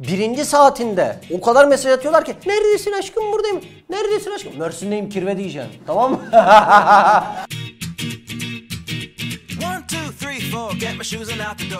Birinci saatinde o kadar mesaj atıyorlar ki neredesin aşkım buradayım. Neredesin aşkım? Mersin'deyim kirve diyeceksin. Tamam mı?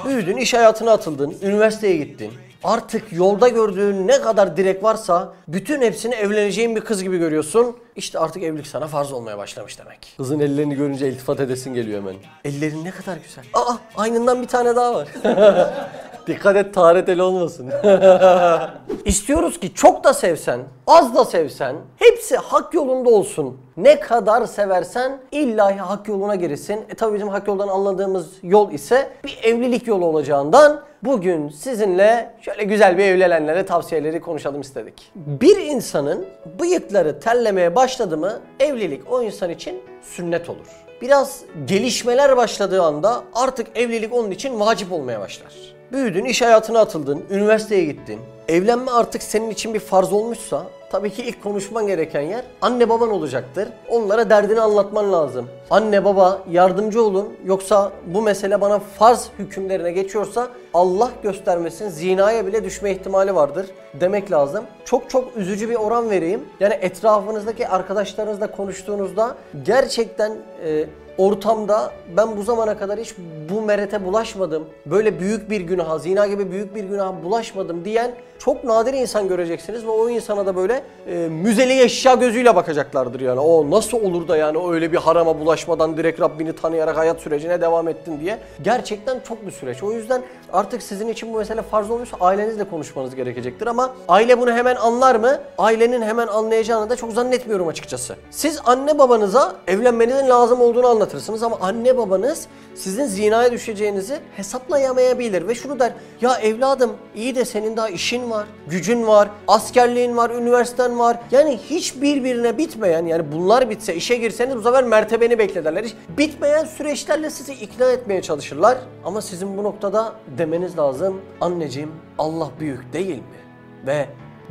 Büyüdün, iş hayatına atıldın, üniversiteye gittin. Artık yolda gördüğün ne kadar direk varsa bütün hepsini evleneceğin bir kız gibi görüyorsun. İşte artık evlilik sana farz olmaya başlamış demek. Kızın ellerini görünce iltifat edesin geliyor hemen. Ellerin ne kadar güzel. Aa aynından bir tane daha var. Dikkat et taharet eli olmasın. İstiyoruz ki çok da sevsen, az da sevsen, hepsi hak yolunda olsun. Ne kadar seversen illahi hak yoluna girsin. E tabi bizim hak yoldan anladığımız yol ise bir evlilik yolu olacağından bugün sizinle şöyle güzel bir evlenenlere tavsiyeleri konuşalım istedik. Bir insanın bıyıkları terlemeye başladı mı evlilik o insan için sünnet olur. Biraz gelişmeler başladığı anda artık evlilik onun için vacip olmaya başlar. Büyüdün, iş hayatına atıldın, üniversiteye gittin. Evlenme artık senin için bir farz olmuşsa tabii ki ilk konuşman gereken yer anne baban olacaktır. Onlara derdini anlatman lazım. Anne baba yardımcı olun yoksa bu mesele bana farz hükümlerine geçiyorsa Allah göstermesin zinaya bile düşme ihtimali vardır demek lazım. Çok çok üzücü bir oran vereyim. Yani etrafınızdaki arkadaşlarınızla konuştuğunuzda gerçekten e, ortamda ben bu zamana kadar hiç bu merete bulaşmadım. Böyle büyük bir günaha, zina gibi büyük bir günaha bulaşmadım diyen çok nadir insan göreceksiniz ve o insana da böyle e, müzeli eşya gözüyle bakacaklardır yani. O nasıl olur da yani öyle bir harama bulaşmadan direkt Rabbini tanıyarak hayat sürecine devam ettin diye. Gerçekten çok bir süreç. O yüzden artık sizin için bu mesele farz olmuşsa ailenizle konuşmanız gerekecektir ama aile bunu hemen anlar mı? Ailenin hemen anlayacağını da çok zannetmiyorum açıkçası. Siz anne babanıza evlenmenizin lazım olduğunu anlatırsınız ama anne babanız sizin zinaya düşeceğinizi hesaplayamayabilir ve şunu der ya evladım iyi de senin daha işin var, gücün var, askerliğin var, üniversiten var. Yani hiç birbirine bitmeyen yani bunlar bitse işe girseniz bu sefer mertebeni beklederler. Hiç bitmeyen süreçlerle sizi ikna etmeye çalışırlar. Ama sizin bu noktada demeniz lazım anneciğim Allah büyük değil mi? Ve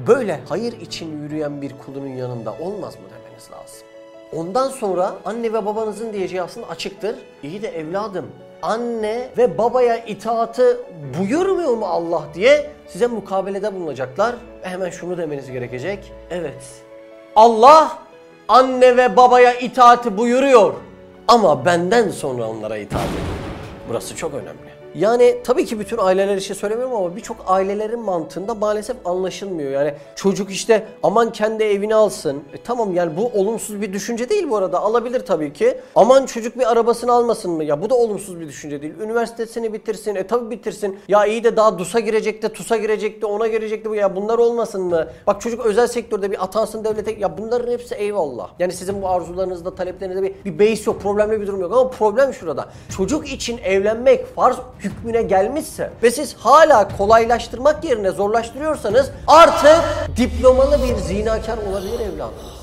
böyle hayır için yürüyen bir kulunun yanında olmaz mı demeniz lazım. Ondan sonra anne ve babanızın diyeceği aslında açıktır. İyi de evladım anne ve babaya itaatı buyurmuyor mu Allah diye size mukabelede bulunacaklar. Ve hemen şunu demeniz gerekecek. Evet Allah anne ve babaya itaati buyuruyor ama benden sonra onlara itaat edin. Burası çok önemli. Yani tabii ki bütün aileler için söylemiyorum ama birçok ailelerin mantığında maalesef anlaşılmıyor. Yani çocuk işte aman kendi evini alsın. E tamam yani bu olumsuz bir düşünce değil bu arada. Alabilir tabii ki. Aman çocuk bir arabasını almasın mı? Ya bu da olumsuz bir düşünce değil. Üniversitesini bitirsin. E tabii bitirsin. Ya iyi de daha DUS'a girecekti, TUS'a girecekti, ona girecekti. Ya bunlar olmasın mı? Bak çocuk özel sektörde bir atansın devlete. Ya bunların hepsi eyvallah. Yani sizin bu arzularınızda, taleplerinize bir, bir beis yok. Problemli bir durum yok. Ama problem şurada. Çocuk için evlenmek farz hükmüne gelmişse ve siz hala kolaylaştırmak yerine zorlaştırıyorsanız artık diplomalı bir zinakar olabilir evladınız.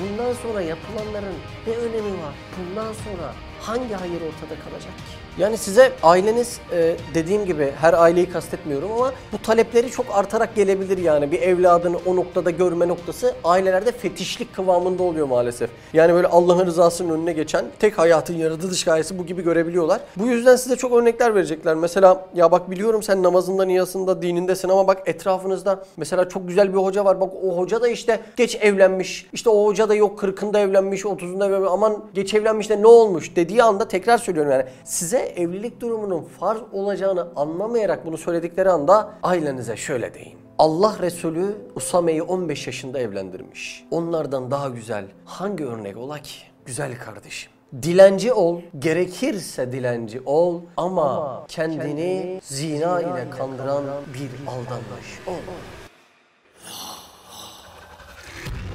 Bundan sonra yapılanların ne önemi var? Bundan sonra hangi hayır ortada kalacak ki? Yani size aileniz e, dediğim gibi her aileyi kastetmiyorum ama bu talepleri çok artarak gelebilir yani. Bir evladını o noktada görme noktası ailelerde fetişlik kıvamında oluyor maalesef. Yani böyle Allah'ın rızasının önüne geçen tek hayatın yaratılış gayesi bu gibi görebiliyorlar. Bu yüzden size çok örnekler verecekler. Mesela ya bak biliyorum sen namazında, niyasında, dinindesin ama bak etrafınızda mesela çok güzel bir hoca var. Bak o hoca da işte geç evlenmiş. İşte o hoca da yok kırkında evlenmiş, otuzunda evlenmiş. Aman geç evlenmiş de ne olmuş dediği anda tekrar söylüyorum yani size evlilik durumunun farz olacağını anlamayarak bunu söyledikleri anda ailenize şöyle deyin. Allah Resulü Usame'yi 15 yaşında evlendirmiş. Onlardan daha güzel hangi örnek ola ki? Güzel kardeşim. Dilenci ol, gerekirse dilenci ol ama, kendini, zina, ile kandıran bir aldanmış ol.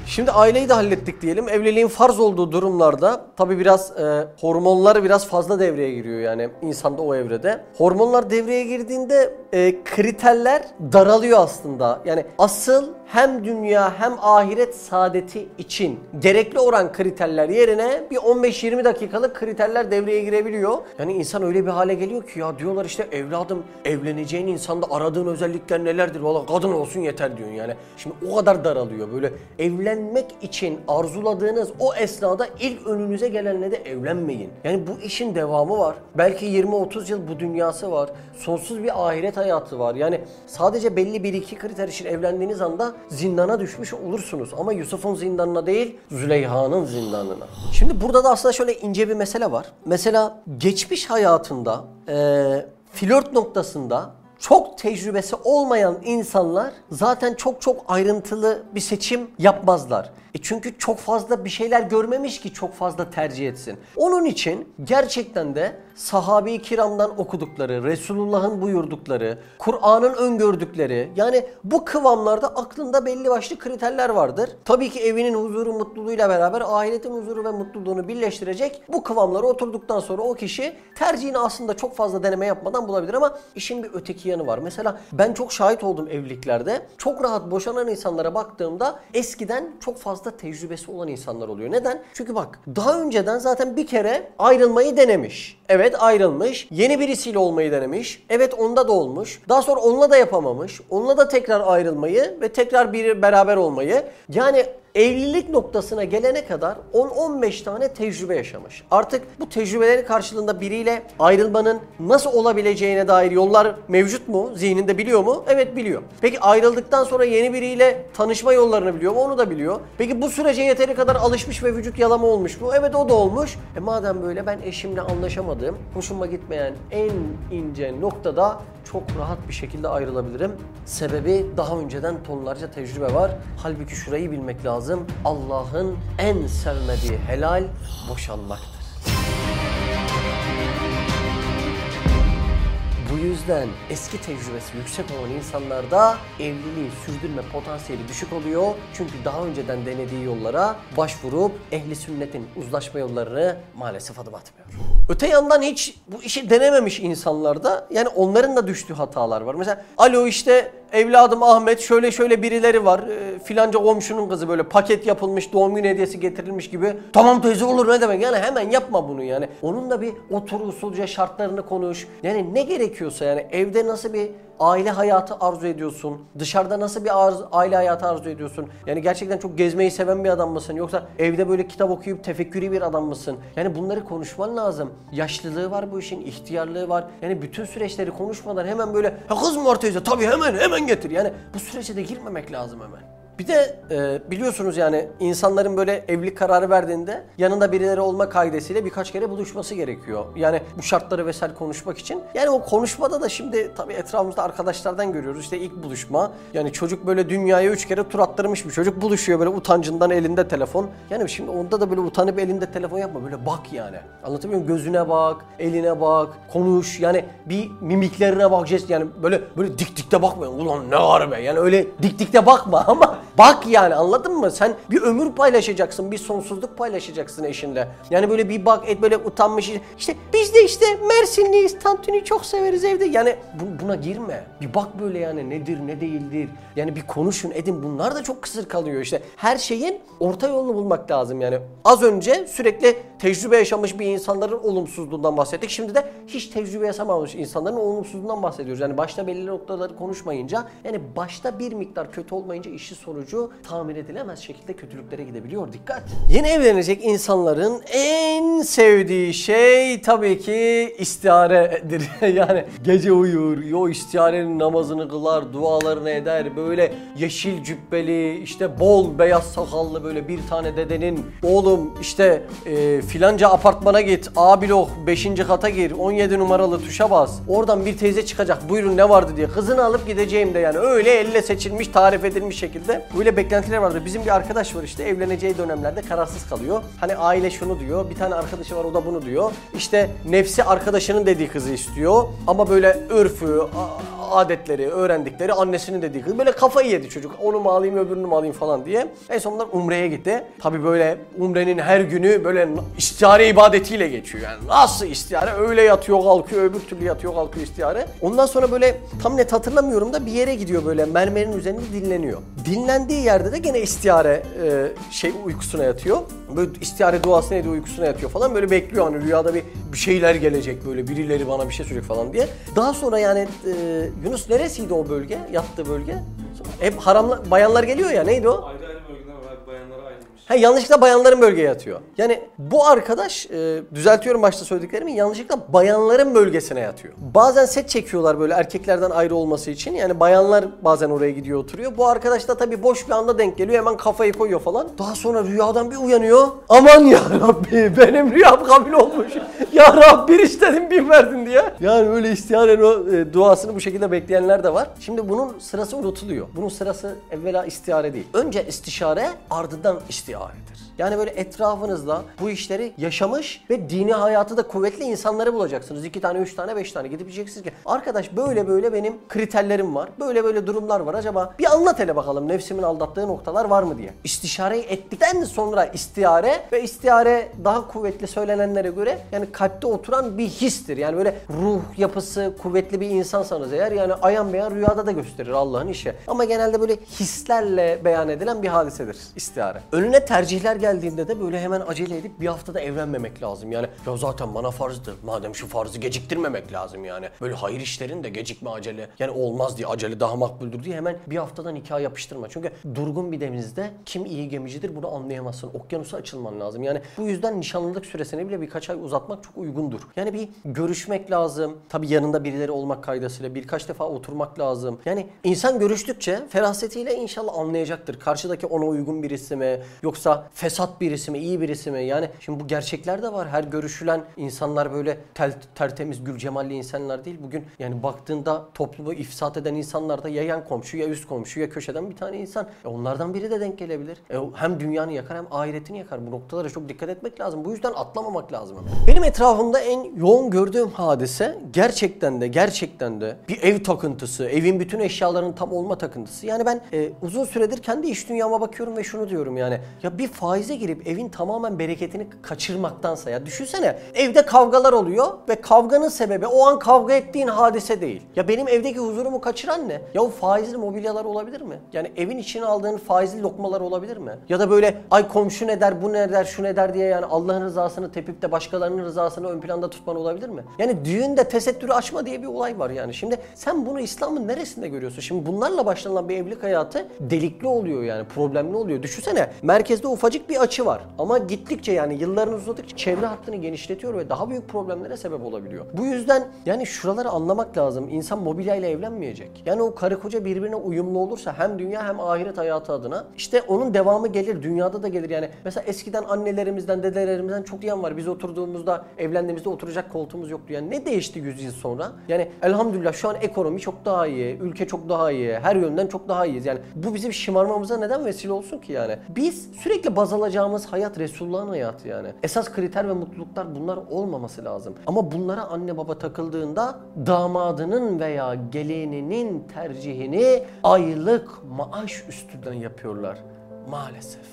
Şimdi aileyi de hallettik diyelim. Evliliğin farz olduğu durumlarda tabi biraz e, hormonlar biraz fazla devreye giriyor yani insanda o evrede. Hormonlar devreye girdiğinde e, kriterler daralıyor aslında. Yani asıl hem dünya hem ahiret saadeti için gerekli olan kriterler yerine bir 15-20 dakikalık kriterler devreye girebiliyor. Yani insan öyle bir hale geliyor ki ya diyorlar işte evladım evleneceğin insanda aradığın özellikler nelerdir? Valla kadın olsun yeter diyorsun yani. Şimdi o kadar daralıyor böyle evlen evlenmek için arzuladığınız o esnada ilk önünüze gelenle de evlenmeyin. Yani bu işin devamı var. Belki 20-30 yıl bu dünyası var. Sonsuz bir ahiret hayatı var. Yani sadece belli bir iki kriter için evlendiğiniz anda zindana düşmüş olursunuz. Ama Yusuf'un zindanına değil, Züleyha'nın zindanına. Şimdi burada da aslında şöyle ince bir mesele var. Mesela geçmiş hayatında eee flört noktasında çok tecrübesi olmayan insanlar zaten çok çok ayrıntılı bir seçim yapmazlar. E çünkü çok fazla bir şeyler görmemiş ki çok fazla tercih etsin. Onun için gerçekten de sahabi kiramdan okudukları, Resulullah'ın buyurdukları, Kur'an'ın öngördükleri yani bu kıvamlarda aklında belli başlı kriterler vardır. Tabii ki evinin huzuru mutluluğuyla beraber ahiretin huzuru ve mutluluğunu birleştirecek bu kıvamlara oturduktan sonra o kişi tercihini aslında çok fazla deneme yapmadan bulabilir ama işin bir öteki yanı var. Mesela ben çok şahit oldum evliliklerde. Çok rahat boşanan insanlara baktığımda eskiden çok fazla tecrübesi olan insanlar oluyor. Neden? Çünkü bak daha önceden zaten bir kere ayrılmayı denemiş. Evet ayrılmış. Yeni birisiyle olmayı denemiş. Evet onda da olmuş. Daha sonra onunla da yapamamış. Onunla da tekrar ayrılmayı ve tekrar bir beraber olmayı. Yani evlilik noktasına gelene kadar 10-15 tane tecrübe yaşamış. Artık bu tecrübeleri karşılığında biriyle ayrılmanın nasıl olabileceğine dair yollar mevcut mu? Zihninde biliyor mu? Evet biliyor. Peki ayrıldıktan sonra yeni biriyle tanışma yollarını biliyor mu? Onu da biliyor. Peki bu sürece yeteri kadar alışmış ve vücut yalama olmuş mu? Evet o da olmuş. E madem böyle ben eşimle anlaşamadığım, hoşuma gitmeyen en ince noktada çok rahat bir şekilde ayrılabilirim. Sebebi daha önceden tonlarca tecrübe var. Halbuki şurayı bilmek lazım. Allah'ın en sevmediği helal boşanmaktır. Bu yüzden eski tecrübesi yüksek olan insanlarda evliliği sürdürme potansiyeli düşük oluyor. Çünkü daha önceden denediği yollara başvurup ehli sünnetin uzlaşma yollarını maalesef adım atmıyor. Öte yandan hiç bu işi denememiş insanlarda yani onların da düştüğü hatalar var. Mesela alo işte evladım Ahmet şöyle şöyle birileri var. E, filanca komşunun kızı böyle paket yapılmış doğum günü hediyesi getirilmiş gibi. Tamam teyze olur ne demek yani hemen yapma bunu yani. Onun da bir otur usulca şartlarını konuş. Yani ne gerekiyorsa yani evde nasıl bir aile hayatı arzu ediyorsun? Dışarıda nasıl bir arz- aile hayatı arzu ediyorsun? Yani gerçekten çok gezmeyi seven bir adam mısın? Yoksa evde böyle kitap okuyup tefekkürü bir adam mısın? Yani bunları konuşman lazım. Yaşlılığı var bu işin, ihtiyarlığı var. Yani bütün süreçleri konuşmadan hemen böyle ha kız mı var teyze? Tabii hemen hemen getir. Yani bu sürece de girmemek lazım hemen. Bir de e, biliyorsunuz yani insanların böyle evlilik kararı verdiğinde yanında birileri olma kaidesiyle birkaç kere buluşması gerekiyor. Yani bu şartları vesaire konuşmak için. Yani o konuşmada da şimdi tabii etrafımızda arkadaşlardan görüyoruz. İşte ilk buluşma. Yani çocuk böyle dünyaya üç kere tur attırmış bir çocuk buluşuyor böyle utancından elinde telefon. Yani şimdi onda da böyle utanıp elinde telefon yapma. Böyle bak yani. Anlatabiliyor muyum? Gözüne bak, eline bak, konuş. Yani bir mimiklerine bak, yani böyle böyle dik dikte bakma. Ulan ne var be? Yani öyle dik dikte bakma ama bak yani anladın mı? Sen bir ömür paylaşacaksın, bir sonsuzluk paylaşacaksın eşinle. Yani böyle bir bak et böyle utanmış. İşte biz de işte Mersinliyiz, tantuni çok severiz evde. Yani bu- buna girme. Bir bak böyle yani nedir ne değildir. Yani bir konuşun edin. Bunlar da çok kısır kalıyor işte. Her şeyin orta yolunu bulmak lazım yani. Az önce sürekli tecrübe yaşamış bir insanların olumsuzluğundan bahsettik. Şimdi de hiç tecrübe yaşamamış insanların olumsuzluğundan bahsediyoruz. Yani başta belirli noktaları konuşmayınca yani başta bir miktar kötü olmayınca işi sonucu tahmin edilemez şekilde kötülüklere gidebiliyor. Dikkat! Yeni evlenecek insanların en sevdiği şey tabii ki istiharedir. yani gece uyur, o istiharenin namazını kılar, dualarını eder. Böyle yeşil cübbeli, işte bol beyaz sakallı böyle bir tane dedenin oğlum işte e, filanca apartmana git, A blok 5. kata gir, 17 numaralı tuşa bas. Oradan bir teyze çıkacak buyurun ne vardı diye. Kızını alıp gideceğim de yani öyle elle seçilmiş, tarif edilmiş şekilde. Böyle beklentiler vardı. Bizim bir arkadaş var işte evleneceği dönemlerde kararsız kalıyor. Hani aile şunu diyor, bir tane arkadaşı var o da bunu diyor. İşte nefsi arkadaşının dediği kızı istiyor ama böyle örfü, adetleri, öğrendikleri annesinin dediği kız. Böyle kafayı yedi çocuk. Onu mu alayım öbürünü mü alayım falan diye. En sonunda Umre'ye gitti. Tabi böyle Umre'nin her günü böyle istihare ibadetiyle geçiyor. Yani nasıl istihare? Öyle yatıyor kalkıyor, öbür türlü yatıyor kalkıyor istihare. Ondan sonra böyle tam net hatırlamıyorum da bir yere gidiyor böyle mermerin üzerinde dinleniyor. Dinlendiği yerde de gene istihare e, şey uykusuna yatıyor. Böyle istihare duasını ediyor uykusuna yatıyor falan. Böyle bekliyor hani rüyada bir, bir şeyler gelecek böyle birileri bana bir şey söyleyecek falan diye. Daha sonra yani e, Yunus neresiydi o bölge? Yattığı bölge? Hep haramla bayanlar geliyor ya neydi o? Ayrı ayrı bölgeler var. Bayanlar Ha yanlışlıkla bayanların bölgeye yatıyor. Yani bu arkadaş e, düzeltiyorum başta söylediklerimi yanlışlıkla bayanların bölgesine yatıyor. Bazen set çekiyorlar böyle erkeklerden ayrı olması için. Yani bayanlar bazen oraya gidiyor oturuyor. Bu arkadaş da tabii boş bir anda denk geliyor hemen kafayı koyuyor falan. Daha sonra rüyadan bir uyanıyor. Aman ya Rabbi benim rüyam kabul olmuş. ya Rabbi bir istedim bir verdin diye. Yani öyle istiharen o e, duasını bu şekilde bekleyenler de var. Şimdi bunun sırası unutuluyor. Bunun sırası evvela istihare değil. Önce istişare ardından istiharedir. Yani böyle etrafınızda bu işleri yaşamış ve dini hayatı da kuvvetli insanları bulacaksınız. İki tane, üç tane, beş tane gidip diyeceksiniz ki arkadaş böyle böyle benim kriterlerim var. Böyle böyle durumlar var. Acaba bir anlat hele bakalım nefsimin aldattığı noktalar var mı diye. İstişareyi ettikten sonra istihare ve istihare daha kuvvetli söylenenlere göre yani kalpte oturan bir histir. Yani böyle ruh yapısı kuvvetli bir insansanız eğer yani ayan beyan rüyada da gösterir Allah'ın işi. Ama genelde böyle hislerle beyan edilen bir hadisedir istihare. Önüne tercihler geldiğinde de böyle hemen acele edip bir haftada evlenmemek lazım. Yani ya zaten bana farzdı. Madem şu farzı geciktirmemek lazım yani. Böyle hayır işlerin de gecikme acele. Yani olmaz diye acele daha makbuldür diye hemen bir haftada nikah yapıştırma. Çünkü durgun bir denizde kim iyi gemicidir bunu anlayamazsın. Okyanusa açılman lazım. Yani bu yüzden nişanlılık süresini bile birkaç ay uzatmak çok uygundur. Yani bir görüşmek lazım. Tabii yanında birileri olmak kaydasıyla birkaç defa oturmak lazım. Yani insan görüştükçe ferasetiyle inşallah anlayacaktır. Karşıdaki ona uygun birisi mi yoksa fesat birisi mi, iyi birisi mi? Yani şimdi bu gerçekler de var. Her görüşülen insanlar böyle tel, tertemiz, gül cemalli insanlar değil. Bugün yani baktığında toplumu ifsat eden insanlar da ya yan komşu ya üst komşu ya köşeden bir tane insan. E onlardan biri de denk gelebilir. E hem dünyanı yakar hem ahiretini yakar. Bu noktalara çok dikkat etmek lazım. Bu yüzden atlamamak lazım. Benim etrafımda en yoğun gördüğüm hadise gerçekten de gerçekten de bir ev takıntısı, evin bütün eşyalarının tam olma takıntısı. Yani ben e, uzun süredir kendi iş dünyama bakıyorum ve şunu diyorum yani. Ya bir faize girip evin tamamen bereketini kaçırmaktansa ya düşünsene evde kavgalar oluyor ve kavganın sebebi o an kavga ettiğin hadise değil. Ya benim evdeki huzurumu kaçıran ne? Ya o faizli mobilyalar olabilir mi? Yani evin içine aldığın faizli lokmalar olabilir mi? Ya da böyle ay komşu ne der, bu ne der, şu ne der diye yani Allah'ın rızasını tepip de başkalarının rızasını ön planda tutman olabilir mi? Yani düğünde tesettürü açma diye bir olay var yani. Şimdi sen bunu İslam'ın neresinde görüyorsun? Şimdi bunlarla başlanan bir evlilik hayatı delikli oluyor yani problemli oluyor. Düşünsene merkezde ufacık bir açı var ama gittikçe yani yılların uzadıkça çevre hattını genişletiyor ve daha büyük problemlere sebep olabiliyor. Bu yüzden yani şuraları anlamak lazım. İnsan mobilyayla evlenmeyecek. Yani o karı koca birbirine uyumlu olursa hem dünya hem ahiret hayatı adına işte onun devamı gelir. Dünyada da gelir yani. Mesela eskiden annelerimizden, dedelerimizden çok diyen var. Biz oturduğumuzda, evlendiğimizde oturacak koltuğumuz yoktu. Yani ne değişti 100 yıl sonra? Yani elhamdülillah şu an ekonomi çok daha iyi, ülke çok daha iyi, her yönden çok daha iyiyiz. Yani bu bizim şımarmamıza neden vesile olsun ki yani? Biz sürekli baz alacağımız hayat Resulullah'ın hayatı yani. Esas kriter ve mutluluklar bunlar olmaması lazım. Ama bunlara anne baba takıldığında damadının veya gelininin tercihini aylık maaş üstünden yapıyorlar. Maalesef.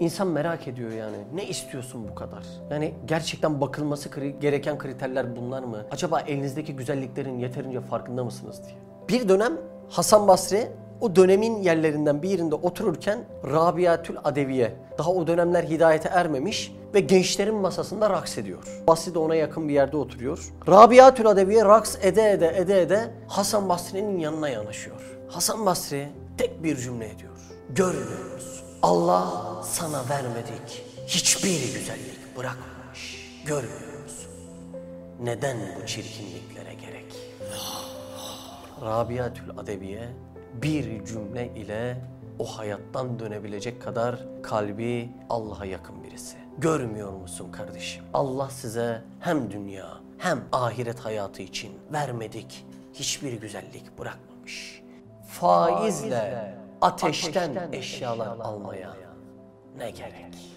İnsan merak ediyor yani. Ne istiyorsun bu kadar? Yani gerçekten bakılması kri- gereken kriterler bunlar mı? Acaba elinizdeki güzelliklerin yeterince farkında mısınız diye. Bir dönem Hasan Basri o dönemin yerlerinden bir yerinde otururken Rabiatül Adeviye daha o dönemler hidayete ermemiş ve gençlerin masasında raks ediyor. Basri de ona yakın bir yerde oturuyor. Rabiatül Adeviye raks ede ede ede ede Hasan Basri'nin yanına yanaşıyor. Hasan Basri tek bir cümle ediyor. Görmüyor musun? Allah sana vermedik hiçbir güzellik bırakmamış. Görmüyor musun? Neden bu çirkinliklere gerek? Rabiatül Adebiye bir cümle ile o hayattan dönebilecek kadar kalbi Allah'a yakın birisi. Görmüyor musun kardeşim? Allah size hem dünya hem ahiret hayatı için vermedik hiçbir güzellik bırakmamış. Faizle ateşten eşyalar almaya ne gerek?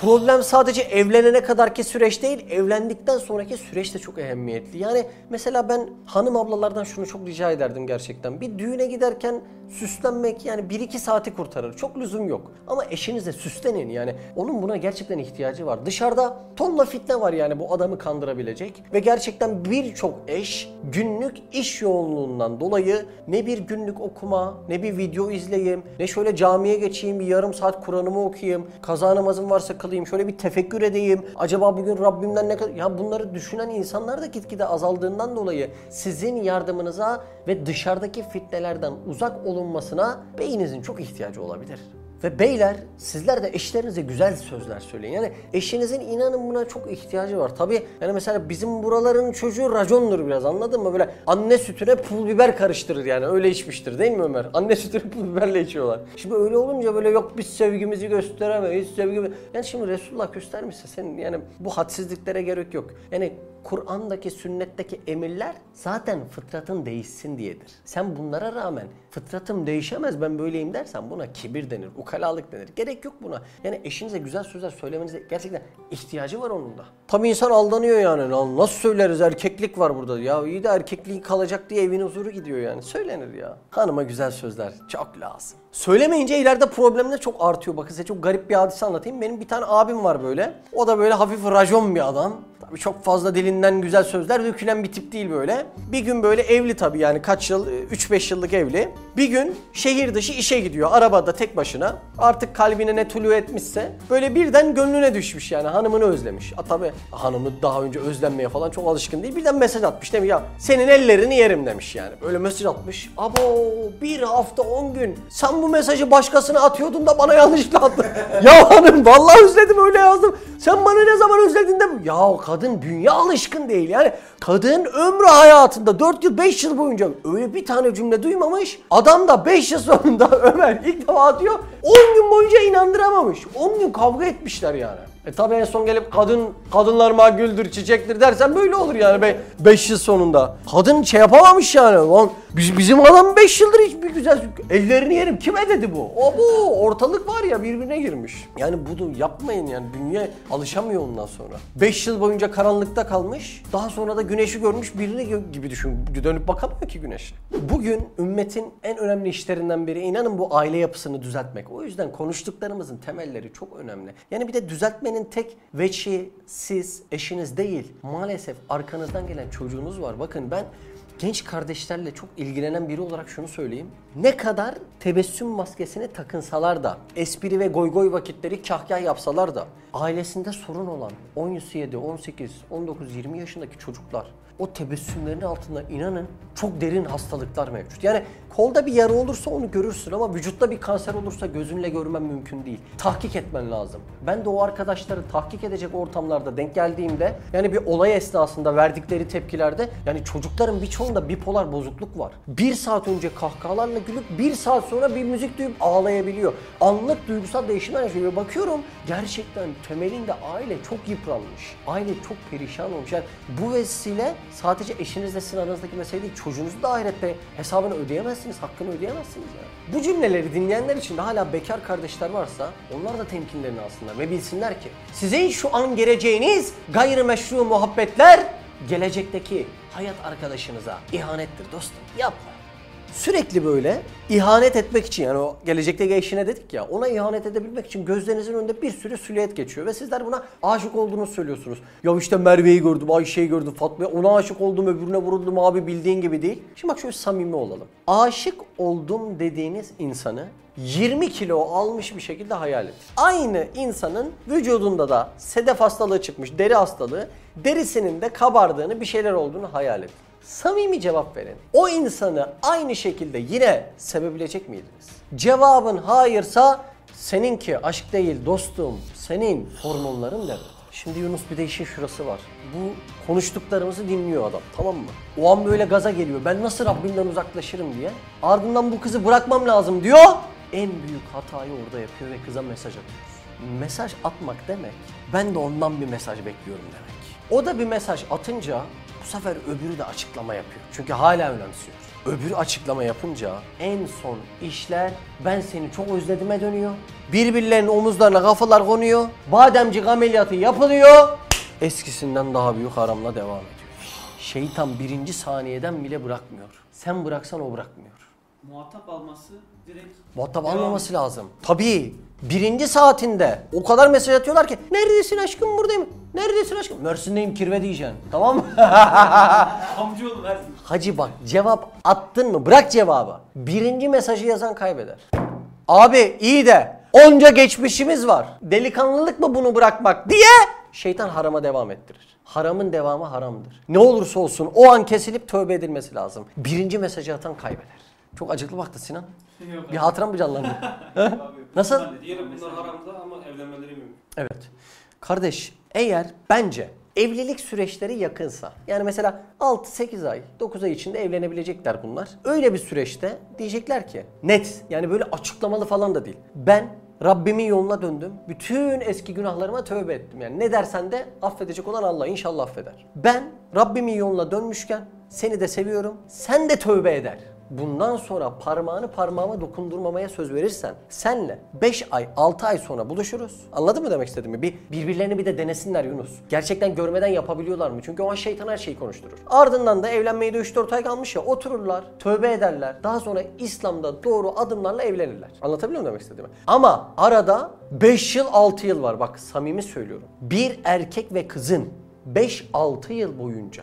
Problem sadece evlenene kadarki süreç değil, evlendikten sonraki süreç de çok ehemmiyetli. Yani mesela ben hanım ablalardan şunu çok rica ederdim gerçekten. Bir düğüne giderken süslenmek yani 1-2 saati kurtarır. Çok lüzum yok. Ama eşinizle süslenin yani. Onun buna gerçekten ihtiyacı var. Dışarıda tonla fitne var yani bu adamı kandırabilecek. Ve gerçekten birçok eş günlük iş yoğunluğundan dolayı ne bir günlük okuma, ne bir video izleyeyim, ne şöyle camiye geçeyim, bir yarım saat Kur'an'ımı okuyayım, kaza namazım varsa kılayım, şöyle bir tefekkür edeyim. Acaba bugün Rabbimden ne kadar... Ya bunları düşünen insanlar da gitgide azaldığından dolayı sizin yardımınıza ve dışarıdaki fitnelerden uzak olunmasına beyninizin çok ihtiyacı olabilir. Ve beyler sizler de eşlerinize güzel sözler söyleyin. Yani eşinizin inanın buna çok ihtiyacı var. Tabii yani mesela bizim buraların çocuğu racondur biraz anladın mı? Böyle anne sütüne pul biber karıştırır yani öyle içmiştir değil mi Ömer? Anne sütünü pul biberle içiyorlar. Şimdi öyle olunca böyle yok biz sevgimizi gösteremeyiz sevgimi. Yani şimdi Resulullah göstermişse senin yani bu hadsizliklere gerek yok. Yani Kur'an'daki, sünnetteki emirler zaten fıtratın değişsin diyedir. Sen bunlara rağmen fıtratım değişemez ben böyleyim dersen buna kibir denir, ukalalık denir. Gerek yok buna. Yani eşinize güzel sözler söylemenize gerçekten ihtiyacı var onun da. Tabii insan aldanıyor yani. Lan Nasıl söyleriz erkeklik var burada. Ya iyi de erkekliğin kalacak diye evin huzuru gidiyor yani. Söylenir ya. Hanıma güzel sözler çok lazım. Söylemeyince ileride problemler çok artıyor. Bakın size çok garip bir hadise anlatayım. Benim bir tane abim var böyle. O da böyle hafif rajon bir adam. Çok fazla dilinden güzel sözler dökülen bir tip değil böyle. Bir gün böyle evli tabii yani kaç yıl, 3-5 yıllık evli. Bir gün şehir dışı işe gidiyor arabada tek başına. Artık kalbine ne tulu etmişse böyle birden gönlüne düşmüş yani hanımını özlemiş. A tabii hanımı daha önce özlenmeye falan çok alışkın değil. Birden mesaj atmış değil mi ya senin ellerini yerim demiş yani. Böyle mesaj atmış. Abo bir hafta 10 gün sen bu mesajı başkasına atıyordun da bana yanlışlıkla attın. ya hanım vallahi özledim öyle yazdım. Sen bana ne zaman özledin de ya kadın dünya alışkın değil yani. Kadın ömrü hayatında 4 yıl 5 yıl boyunca öyle bir tane cümle duymamış. Adam da 5 yıl sonunda Ömer ilk defa atıyor. 10 gün boyunca inandıramamış. 10 gün kavga etmişler yani. E tabi en son gelip kadın kadınlar magüldür, çiçektir dersen böyle olur yani 5 yıl sonunda. Kadın şey yapamamış yani. Lan biz, bizim adam 5 yıldır hiçbir güzel ellerini yerim. Kime dedi bu? O bu ortalık var ya birbirine girmiş. Yani bunu yapmayın yani dünya alışamıyor ondan sonra. 5 yıl boyunca karanlıkta kalmış. Daha sonra da güneşi görmüş birini gibi düşün. Dönüp bakamıyor ki güneşe. Bugün ümmetin en önemli işlerinden biri inanın bu aile yapısını düzeltmek. O yüzden konuştuklarımızın temelleri çok önemli. Yani bir de düzeltmenin tek veçi siz, eşiniz değil. Maalesef arkanızdan gelen çocuğunuz var. Bakın ben genç kardeşlerle çok ilgilenen biri olarak şunu söyleyeyim. Ne kadar tebessüm maskesini takınsalar da, espri ve goy goy vakitleri kahkah yapsalar da, ailesinde sorun olan 17, 18, 19, 20 yaşındaki çocuklar o tebessümlerin altında inanın çok derin hastalıklar mevcut. Yani kolda bir yara olursa onu görürsün ama vücutta bir kanser olursa gözünle görmen mümkün değil. Tahkik etmen lazım. Ben de o arkadaşları tahkik edecek ortamlarda denk geldiğimde yani bir olay esnasında verdikleri tepkilerde yani çocukların birçoğunda bipolar bozukluk var. Bir saat önce kahkahalarla gülüp bir saat sonra bir müzik duyup ağlayabiliyor. Anlık duygusal değişimler yaşıyor. Bakıyorum gerçekten temelinde aile çok yıpranmış. Aile çok perişan olmuş. Yani bu vesile sadece eşinizle sizin aranızdaki mesele değil. Çocuğunuzu da ahirette hesabını ödeyemezsiniz, hakkını ödeyemezsiniz ya. Bu cümleleri dinleyenler için de hala bekar kardeşler varsa onlar da temkinlerini alsınlar ve bilsinler ki sizin şu an geleceğiniz gayrimeşru muhabbetler gelecekteki hayat arkadaşınıza ihanettir dostum. Yapma. Sürekli böyle ihanet etmek için yani o gelecekteki eşine dedik ya ona ihanet edebilmek için gözlerinizin önünde bir sürü silüet geçiyor ve sizler buna aşık olduğunuzu söylüyorsunuz. Ya işte Merve'yi gördüm, Ayşe'yi gördüm, Fatma'ya ona aşık oldum öbürüne vuruldum abi bildiğin gibi değil. Şimdi bak şöyle samimi olalım. Aşık oldum dediğiniz insanı 20 kilo almış bir şekilde hayal edin. Aynı insanın vücudunda da sedef hastalığı çıkmış, deri hastalığı, derisinin de kabardığını, bir şeyler olduğunu hayal edin. Samimi cevap verin. O insanı aynı şekilde yine sevebilecek miydiniz? Cevabın hayırsa seninki aşk değil dostum, senin hormonların devrede. Şimdi Yunus bir de işin şurası var. Bu konuştuklarımızı dinliyor adam tamam mı? O an böyle gaza geliyor. Ben nasıl Rabbimden uzaklaşırım diye. Ardından bu kızı bırakmam lazım diyor. En büyük hatayı orada yapıyor ve kıza mesaj atıyor. Mesaj atmak demek ben de ondan bir mesaj bekliyorum demek. O da bir mesaj atınca sefer öbürü de açıklama yapıyor. Çünkü hala önemsiyor. Öbürü açıklama yapınca en son işler ben seni çok özledime dönüyor. Birbirlerinin omuzlarına kafalar konuyor. Bademcik ameliyatı yapılıyor. Eskisinden daha büyük haramla devam ediyor. Şeytan birinci saniyeden bile bırakmıyor. Sen bıraksan o bırakmıyor. muhatap alması devam almaması lazım. Tabii. Birinci saatinde o kadar mesaj atıyorlar ki neredesin aşkım buradayım. Neredesin aşkım? Mersin'deyim kirve diyeceksin. Tamam mı? Amcaoğlu versin. Hacı bak cevap attın mı? Bırak cevabı. Birinci mesajı yazan kaybeder. Abi iyi de onca geçmişimiz var. Delikanlılık mı bunu bırakmak diye şeytan harama devam ettirir. Haramın devamı haramdır. Ne olursa olsun o an kesilip tövbe edilmesi lazım. Birinci mesajı atan kaybeder. Çok acıklı baktı Sinan. Yok Bir hatıram mı canlandı? abi. Nasıl? Diyelim bunlar haramda ama evlenmeleri mümkün. Evet. Kardeş eğer bence evlilik süreçleri yakınsa yani mesela 6-8 ay 9 ay içinde evlenebilecekler bunlar. Öyle bir süreçte diyecekler ki net yani böyle açıklamalı falan da değil. Ben Rabbimin yoluna döndüm. Bütün eski günahlarıma tövbe ettim. Yani ne dersen de affedecek olan Allah inşallah affeder. Ben Rabbimin yoluna dönmüşken seni de seviyorum. Sen de tövbe eder. Bundan sonra parmağını parmağıma dokundurmamaya söz verirsen senle 5 ay 6 ay sonra buluşuruz. Anladın mı demek istediğimi? Bir, birbirlerini bir de denesinler Yunus. Gerçekten görmeden yapabiliyorlar mı? Çünkü o an şeytan her şeyi konuşturur. Ardından da evlenmeye de 3-4 ay kalmış ya otururlar, tövbe ederler. Daha sonra İslam'da doğru adımlarla evlenirler. Anlatabiliyor muyum demek istediğimi? Ama arada 5 yıl 6 yıl var. Bak samimi söylüyorum. Bir erkek ve kızın 5-6 yıl boyunca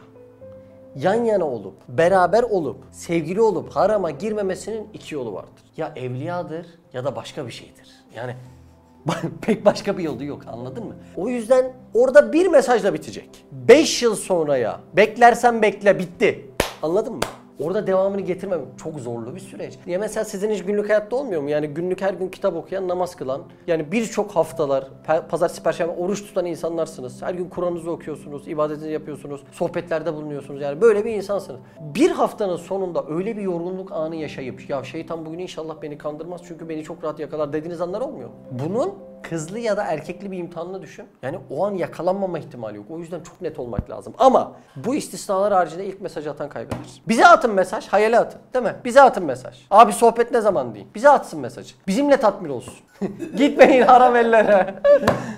yan yana olup, beraber olup, sevgili olup harama girmemesinin iki yolu vardır. Ya evliyadır ya da başka bir şeydir. Yani pek başka bir yolu yok anladın mı? O yüzden orada bir mesajla bitecek. 5 yıl sonraya beklersen bekle bitti. Anladın mı? Orada devamını getirmem çok zorlu bir süreç. Niye mesela sizin hiç günlük hayatta olmuyor mu? Yani günlük her gün kitap okuyan, namaz kılan, yani birçok haftalar, pazartesi, perşembe oruç tutan insanlarsınız. Her gün Kur'an'ınızı okuyorsunuz, ibadetinizi yapıyorsunuz, sohbetlerde bulunuyorsunuz. Yani böyle bir insansınız. Bir haftanın sonunda öyle bir yorgunluk anı yaşayıp ya şeytan bugün inşallah beni kandırmaz çünkü beni çok rahat yakalar dediğiniz anlar olmuyor. mu? Bunun kızlı ya da erkekli bir imtihanını düşün. Yani o an yakalanmama ihtimali yok. O yüzden çok net olmak lazım. Ama bu istisnalar haricinde ilk mesajı atan kaybeder. Bize atın mesaj, hayale atın. Değil mi? Bize atın mesaj. Abi sohbet ne zaman deyin. Bize atsın mesajı. Bizimle tatmin olsun. Gitmeyin haram ellere.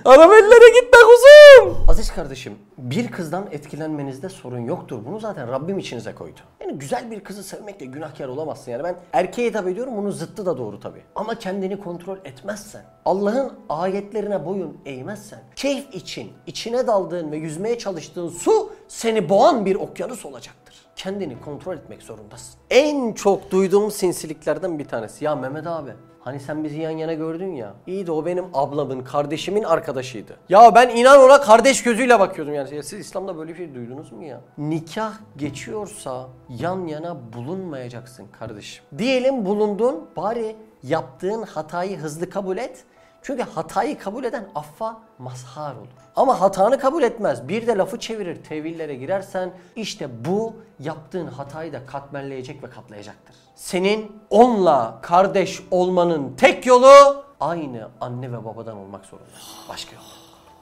haram ellere gitme kuzum. Aziz kardeşim, bir kızdan etkilenmenizde sorun yoktur. Bunu zaten Rabbim içinize koydu. Yani güzel bir kızı sevmekle günahkar olamazsın. Yani ben erkeğe hitap ediyorum, bunun zıttı da doğru tabii. Ama kendini kontrol etmezsen, Allah'ın ayetlerine boyun eğmezsen, keyif için içine daldığın ve yüzmeye çalıştığın su seni boğan bir okyanus olacaktır. Kendini kontrol etmek zorundasın. En çok duyduğum sinsiliklerden bir tanesi. Ya Mehmet abi Hani sen bizi yan yana gördün ya. İyi de o benim ablamın, kardeşimin arkadaşıydı. Ya ben inan ona kardeş gözüyle bakıyordum yani. Ya siz İslam'da böyle bir şey duydunuz mu ya? Nikah geçiyorsa yan yana bulunmayacaksın kardeşim. Diyelim bulundun bari yaptığın hatayı hızlı kabul et. Çünkü hatayı kabul eden affa mazhar olur. Ama hatanı kabul etmez. Bir de lafı çevirir, tevillere girersen işte bu yaptığın hatayı da katmerleyecek ve katlayacaktır. Senin onunla kardeş olmanın tek yolu aynı anne ve babadan olmak zorunda. Başka yok.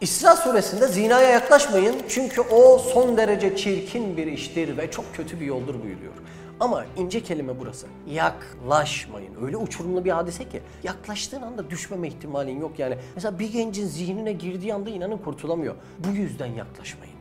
İsra suresinde zinaya yaklaşmayın çünkü o son derece çirkin bir iştir ve çok kötü bir yoldur buyuruyor. Ama ince kelime burası. Yaklaşmayın. Öyle uçurumlu bir hadise ki yaklaştığın anda düşmeme ihtimalin yok yani. Mesela bir gencin zihnine girdiği anda inanın kurtulamıyor. Bu yüzden yaklaşmayın.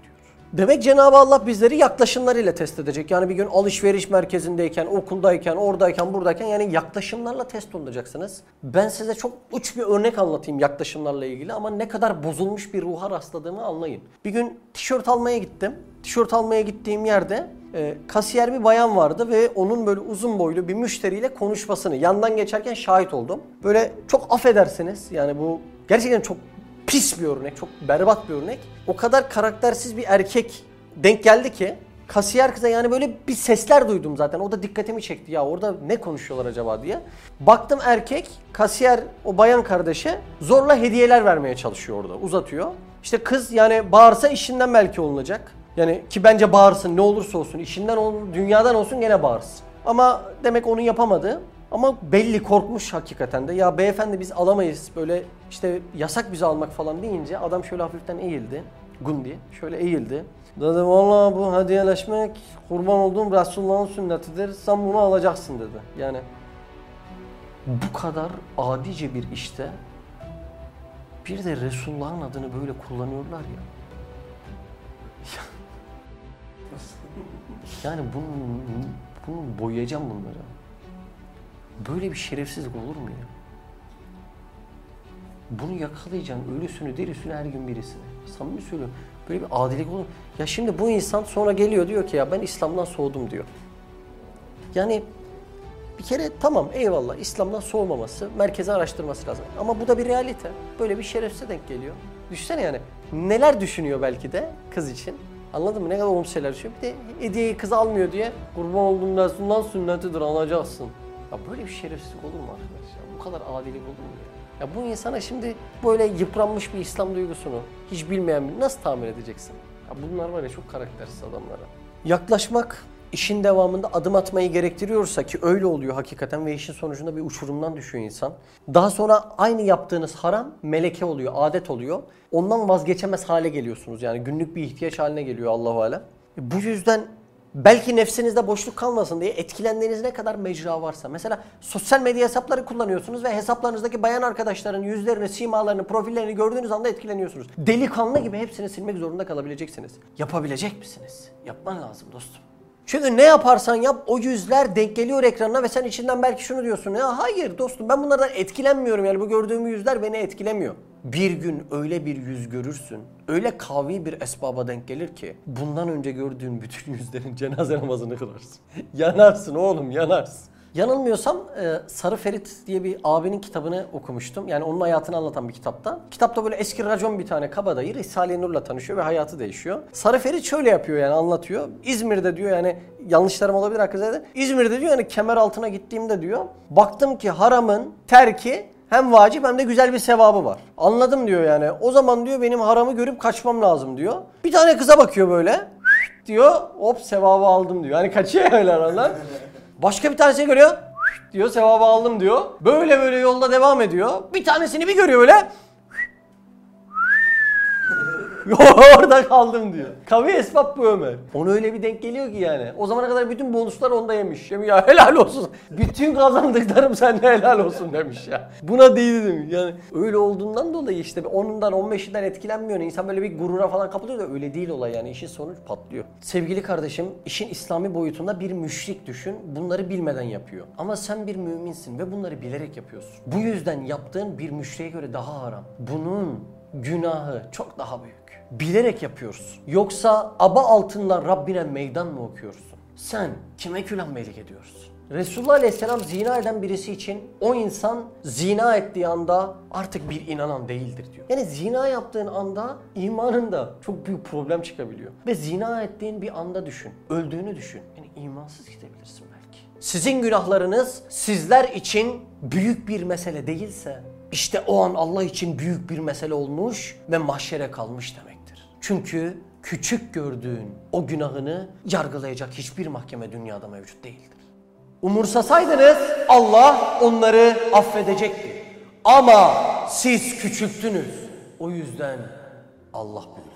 Demek Cenab-ı Allah bizleri yaklaşımlarıyla test edecek. Yani bir gün alışveriş merkezindeyken, okuldayken, oradayken, buradayken yani yaklaşımlarla test olacaksınız. Ben size çok uç bir örnek anlatayım yaklaşımlarla ilgili ama ne kadar bozulmuş bir ruha rastladığımı anlayın. Bir gün tişört almaya gittim. Tişört almaya gittiğim yerde e, kasiyer bir bayan vardı ve onun böyle uzun boylu bir müşteriyle konuşmasını yandan geçerken şahit oldum. Böyle çok affedersiniz yani bu gerçekten çok pis bir örnek, çok berbat bir örnek. O kadar karaktersiz bir erkek denk geldi ki kasiyer kıza yani böyle bir sesler duydum zaten. O da dikkatimi çekti ya orada ne konuşuyorlar acaba diye. Baktım erkek kasiyer o bayan kardeşe zorla hediyeler vermeye çalışıyor orada uzatıyor. İşte kız yani bağırsa işinden belki olunacak. Yani ki bence bağırsın ne olursa olsun işinden ol, dünyadan olsun gene bağırsın. Ama demek onu yapamadı. Ama belli korkmuş hakikaten de. Ya beyefendi biz alamayız böyle işte yasak bizi almak falan deyince adam şöyle hafiften eğildi. Gundi şöyle eğildi. Dedi valla bu hediyeleşmek kurban olduğum Resulullah'ın sünnetidir. Sen bunu alacaksın dedi. Yani bu kadar adice bir işte bir de Resulullah'ın adını böyle kullanıyorlar ya. Yani bunu, bunu boyayacağım bunları. Böyle bir şerefsizlik olur mu ya? Bunu yakalayacaksın ölüsünü derisini her gün birisini. Samimi söylüyorum. Böyle bir adilik olur. Ya şimdi bu insan sonra geliyor diyor ki ya ben İslam'dan soğudum diyor. Yani bir kere tamam eyvallah İslam'dan soğumaması, merkezi araştırması lazım. Ama bu da bir realite. Böyle bir şerefsize denk geliyor. Düşünsene yani neler düşünüyor belki de kız için. Anladın mı? Ne kadar olumsuz şeyler düşünüyor. Bir de hediyeyi kız almıyor diye kurban olduğum Resulullah sünnetidir alacaksın. Ya böyle bir şerefsizlik olur mu arkadaş ya? Bu kadar adilik olur mu ya? Ya bu insana şimdi böyle yıpranmış bir İslam duygusunu hiç bilmeyen bir nasıl tamir edeceksin? Ya bunlar var ya çok karaktersiz adamlara. Yaklaşmak işin devamında adım atmayı gerektiriyorsa ki öyle oluyor hakikaten ve işin sonucunda bir uçurumdan düşüyor insan. Daha sonra aynı yaptığınız haram meleke oluyor, adet oluyor. Ondan vazgeçemez hale geliyorsunuz. Yani günlük bir ihtiyaç haline geliyor Allahu alem. Bu yüzden belki nefsinizde boşluk kalmasın diye etkilendiğiniz ne kadar mecra varsa. Mesela sosyal medya hesapları kullanıyorsunuz ve hesaplarınızdaki bayan arkadaşların yüzlerini, simalarını, profillerini gördüğünüz anda etkileniyorsunuz. Delikanlı gibi hepsini silmek zorunda kalabileceksiniz. Yapabilecek misiniz? Yapman lazım dostum. Çünkü ne yaparsan yap o yüzler denk geliyor ekranına ve sen içinden belki şunu diyorsun. Ya hayır dostum ben bunlardan etkilenmiyorum yani bu gördüğüm yüzler beni etkilemiyor. Bir gün öyle bir yüz görürsün, öyle kavi bir esbaba denk gelir ki bundan önce gördüğün bütün yüzlerin cenaze namazını kılarsın. yanarsın oğlum yanarsın. Yanılmıyorsam e, Sarı Ferit diye bir abinin kitabını okumuştum. Yani onun hayatını anlatan bir kitapta. Kitapta böyle eski racon bir tane kabadayı Risale-i Nur'la tanışıyor ve hayatı değişiyor. Sarı Ferit şöyle yapıyor yani anlatıyor. İzmir'de diyor yani yanlışlarım olabilir arkadaşlar. İzmir'de diyor yani kemer altına gittiğimde diyor. Baktım ki haramın terki hem vacip hem de güzel bir sevabı var. Anladım diyor yani. O zaman diyor benim haramı görüp kaçmam lazım diyor. Bir tane kıza bakıyor böyle. diyor hop sevabı aldım diyor. Hani kaçıyor öyle aralar. Başka bir tanesini görüyor. diyor sevabı aldım diyor. Böyle böyle yolda devam ediyor. Bir tanesini bir görüyor böyle. Orada kaldım diyor. Kavi esbab bu Ömer. Ona öyle bir denk geliyor ki yani. O zamana kadar bütün bonuslar onda yemiş. Yemin ya helal olsun. Bütün kazandıklarım sende helal olsun demiş ya. Buna değil demiş. Yani öyle olduğundan dolayı işte onundan 15'inden etkilenmiyor. İnsan böyle bir gurura falan kapılıyor da öyle değil olay yani. İşin sonuç patlıyor. Sevgili kardeşim işin İslami boyutunda bir müşrik düşün. Bunları bilmeden yapıyor. Ama sen bir müminsin ve bunları bilerek yapıyorsun. Bu yüzden yaptığın bir müşriye göre daha haram. Bunun günahı çok daha büyük. Bilerek yapıyorsun. Yoksa aba altından Rabbine meydan mı okuyorsun? Sen kime külahmelik ediyorsun? Resulullah Aleyhisselam zina eden birisi için o insan zina ettiği anda artık bir inanan değildir diyor. Yani zina yaptığın anda imanında çok büyük problem çıkabiliyor. Ve zina ettiğin bir anda düşün. Öldüğünü düşün. Yani imansız gidebilirsin belki. Sizin günahlarınız sizler için büyük bir mesele değilse işte o an Allah için büyük bir mesele olmuş ve mahşere kalmış demektir. Çünkü küçük gördüğün o günahını yargılayacak hiçbir mahkeme dünyada mevcut değildir. Umursasaydınız Allah onları affedecekti. Ama siz küçülttünüz. O yüzden Allah büyütecek.